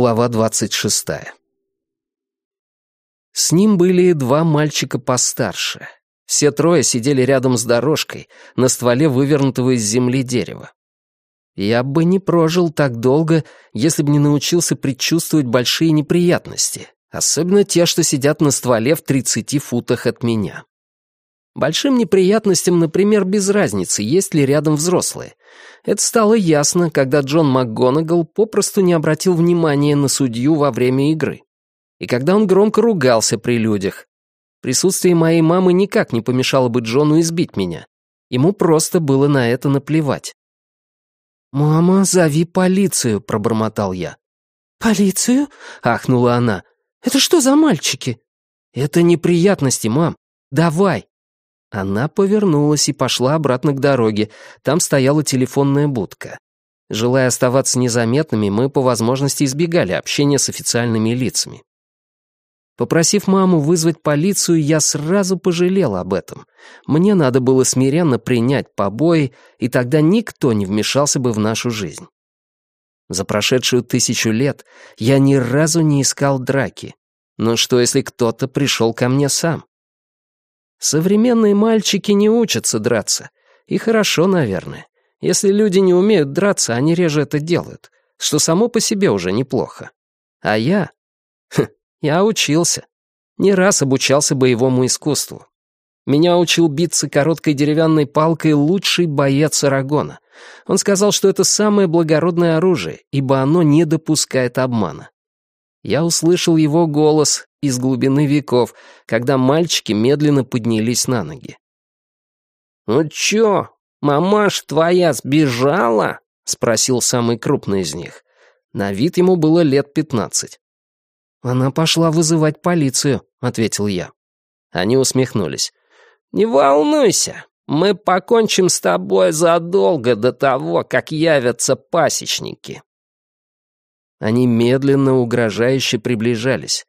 Глава двадцать шестая. С ним были два мальчика постарше. Все трое сидели рядом с дорожкой, на стволе вывернутого из земли дерева. Я бы не прожил так долго, если бы не научился предчувствовать большие неприятности, особенно те, что сидят на стволе в 30 футах от меня. Большим неприятностям, например, без разницы, есть ли рядом взрослые. Это стало ясно, когда Джон МакГонагал попросту не обратил внимания на судью во время игры. И когда он громко ругался при людях. Присутствие моей мамы никак не помешало бы Джону избить меня. Ему просто было на это наплевать. «Мама, зови полицию», — пробормотал я. «Полицию?» — ахнула она. «Это что за мальчики?» «Это неприятности, мам. Давай». Она повернулась и пошла обратно к дороге. Там стояла телефонная будка. Желая оставаться незаметными, мы по возможности избегали общения с официальными лицами. Попросив маму вызвать полицию, я сразу пожалел об этом. Мне надо было смиренно принять побои, и тогда никто не вмешался бы в нашу жизнь. За прошедшую тысячу лет я ни разу не искал драки. Но что, если кто-то пришел ко мне сам? Современные мальчики не учатся драться. И хорошо, наверное. Если люди не умеют драться, они реже это делают, что само по себе уже неплохо. А я... Хм, я учился. Не раз обучался боевому искусству. Меня учил биться короткой деревянной палкой лучший боец Арагона. Он сказал, что это самое благородное оружие, ибо оно не допускает обмана. Я услышал его голос из глубины веков, когда мальчики медленно поднялись на ноги. «Ну чё, мамаш твоя сбежала?» — спросил самый крупный из них. На вид ему было лет пятнадцать. «Она пошла вызывать полицию», — ответил я. Они усмехнулись. «Не волнуйся, мы покончим с тобой задолго до того, как явятся пасечники». Они медленно, угрожающе приближались.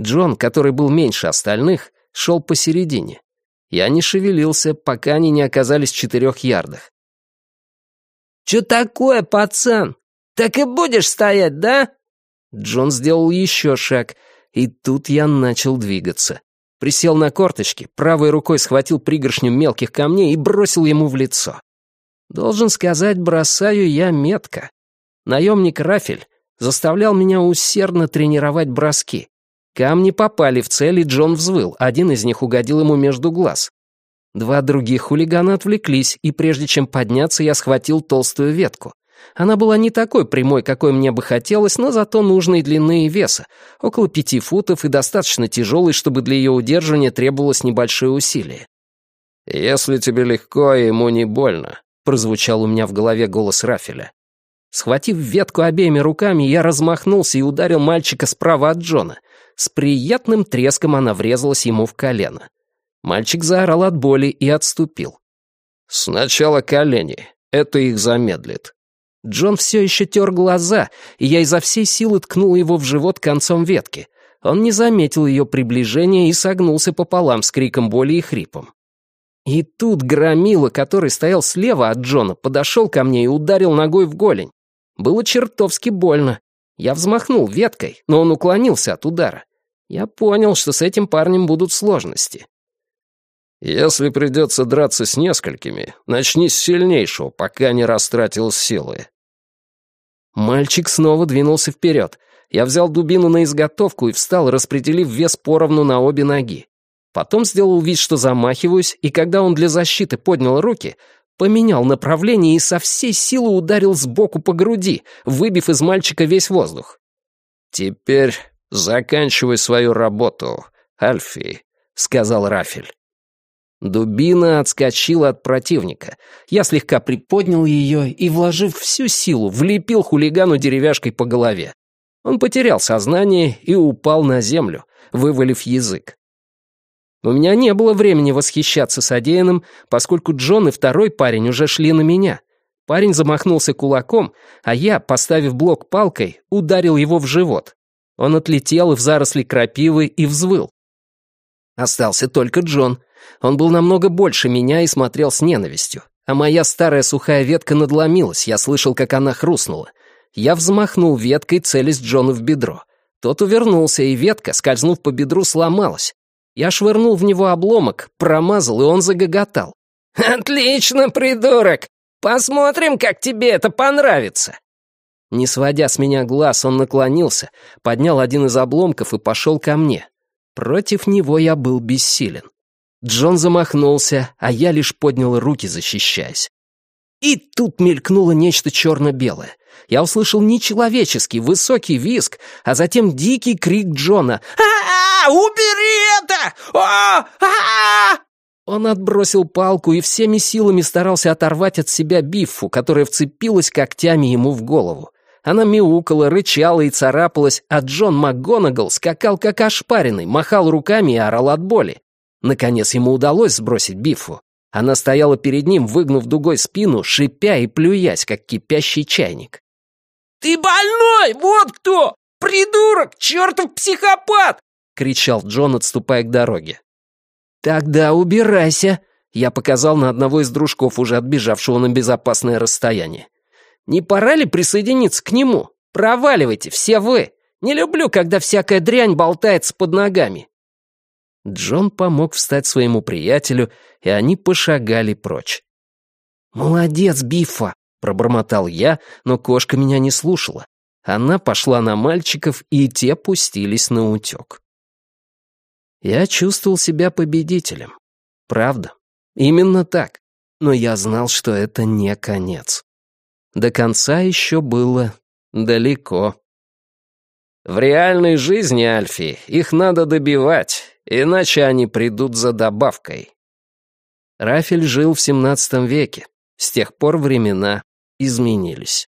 Джон, который был меньше остальных, шел посередине. Я не шевелился, пока они не оказались в четырех ярдах. «Чё такое, пацан? Так и будешь стоять, да?» Джон сделал еще шаг, и тут я начал двигаться. Присел на корточки, правой рукой схватил пригоршню мелких камней и бросил ему в лицо. Должен сказать, бросаю я метко. Наемник Рафель заставлял меня усердно тренировать броски. Камни попали в цель, и Джон взвыл, один из них угодил ему между глаз. Два других хулигана отвлеклись, и прежде чем подняться, я схватил толстую ветку. Она была не такой прямой, какой мне бы хотелось, но зато нужной длины и веса, около пяти футов и достаточно тяжелой, чтобы для ее удерживания требовалось небольшое усилие. «Если тебе легко, ему не больно», — прозвучал у меня в голове голос Рафеля. Схватив ветку обеими руками, я размахнулся и ударил мальчика справа от Джона. С приятным треском она врезалась ему в колено. Мальчик заорал от боли и отступил. «Сначала колени. Это их замедлит», Джон все еще тер глаза, и я изо всей силы ткнул его в живот концом ветки. Он не заметил ее приближения и согнулся пополам с криком боли и хрипом. И тут громила, который стоял слева от Джона, подошел ко мне и ударил ногой в голень. Было чертовски больно. Я взмахнул веткой, но он уклонился от удара. Я понял, что с этим парнем будут сложности. «Если придется драться с несколькими, начни с сильнейшего, пока не растратил силы», Мальчик снова двинулся вперед. Я взял дубину на изготовку и встал, распределив вес поровну на обе ноги. Потом сделал вид, что замахиваюсь, и когда он для защиты поднял руки, поменял направление и со всей силы ударил сбоку по груди, выбив из мальчика весь воздух. «Теперь заканчивай свою работу, Альфи», — сказал Рафель. Дубина отскочила от противника. Я слегка приподнял ее и, вложив всю силу, влепил хулигану деревяшкой по голове. Он потерял сознание и упал на землю, вывалив язык. У меня не было времени восхищаться содеянным, поскольку Джон и второй парень уже шли на меня. Парень замахнулся кулаком, а я, поставив блок палкой, ударил его в живот. Он отлетел в заросли крапивы и взвыл. Остался только Джон — он был намного больше меня и смотрел с ненавистью. А моя старая сухая ветка надломилась, я слышал, как она хрустнула. Я взмахнул веткой, целясь Джону в бедро. Тот увернулся, и ветка, скользнув по бедру, сломалась. Я швырнул в него обломок, промазал, и он загоготал. «Отлично, придурок! Посмотрим, как тебе это понравится!» Не сводя с меня глаз, он наклонился, поднял один из обломков и пошел ко мне. Против него я был бессилен. Джон замахнулся, а я лишь поднял руки, защищаясь. И тут мелькнуло нечто черно-белое. Я услышал нечеловеческий высокий визг, а затем дикий крик Джона. «А-а-а! Убери это! А-а-а!» Он отбросил палку и всеми силами старался оторвать от себя Биффу, которая вцепилась когтями ему в голову. Она мяукала, рычала и царапалась, а Джон МакГонагал скакал как ошпаренный, махал руками и орал от боли. Наконец ему удалось сбросить Бифу. Она стояла перед ним, выгнув дугой спину, шипя и плюясь, как кипящий чайник. «Ты больной! Вот кто! Придурок! Чертов психопат!» — кричал Джон, отступая к дороге. «Тогда убирайся!» — я показал на одного из дружков, уже отбежавшего на безопасное расстояние. «Не пора ли присоединиться к нему? Проваливайте, все вы! Не люблю, когда всякая дрянь болтается под ногами. Джон помог встать своему приятелю, и они пошагали прочь. «Молодец, Биффа!» — пробормотал я, но кошка меня не слушала. Она пошла на мальчиков, и те пустились на утек. Я чувствовал себя победителем. Правда, именно так. Но я знал, что это не конец. До конца еще было далеко. В реальной жизни, Альфи, их надо добивать, иначе они придут за добавкой. Рафель жил в XVII веке. С тех пор времена изменились.